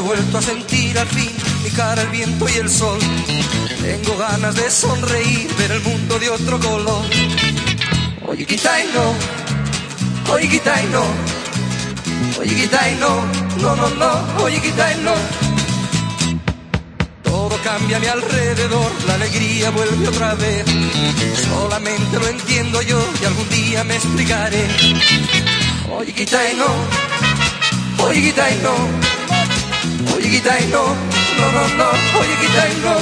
vuelto a sentir al fin mi cara, el viento y el sol. Tengo ganas de sonreír, ver el mundo de otro color. Oye, no, oye, no, oye, no, no, no, no, oye, no. Todo cambia a mi alrededor, la alegría vuelve otra vez. Solamente lo entiendo yo y algún día me explicaré. Oye, no, oye, no, oye, no no, no, no, oye quitaino.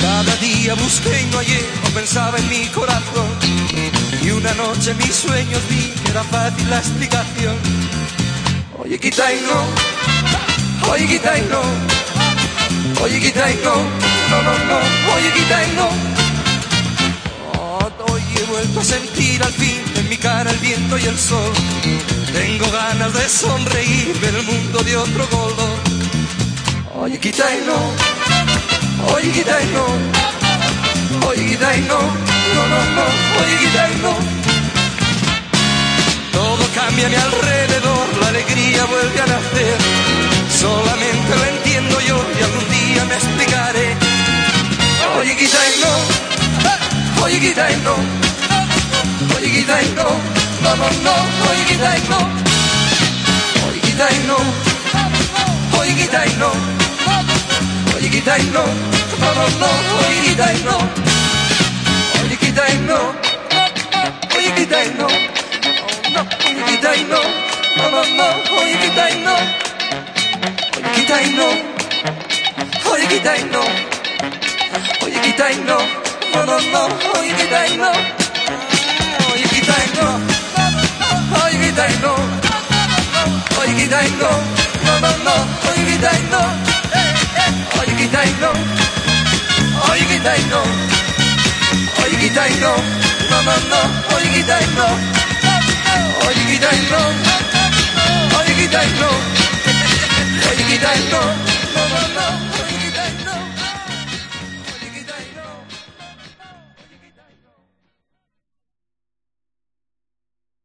Cada día busqué y no hallé, no pensaba en mi corazón. Y una noche mis sueños vi que era fácil la explicación. Oye quitaino, oye quitaino, oye quitaino, no, no, no, oye quitaino. Oh, hoy he vuelto a sentir al fin en mi cara el viento y el sol. Tengo ganas de sonreír, ver el mundo de otro color. Oye quitaino, oye quitaino, oye quitaino, no, no, no, oye quitaino. Todo cambia a mi alrededor alegría vuelve a nacer. Solamente lo entiendo yo y algún día me explicaré. Oye, no, oye, no, oye, no, no, no, no, oye, no, oye, no, oye, no, oye, no, no, no, no, oye, no, oye, no, oye, no, no, oye, no no, no, no, oye quitaino, oye quitaino, oye quitaino, oye quitaino, no, no, no, oye quitaino, oye quitaino, oye quitaino, oye quitaino, no, no, no, oye quitaino, oye quitaino, oye quitaino, oye quitaino, no, no, no, oye quitaino, oye quitaino. Oye, quita no, oye, quita no, no, no, no.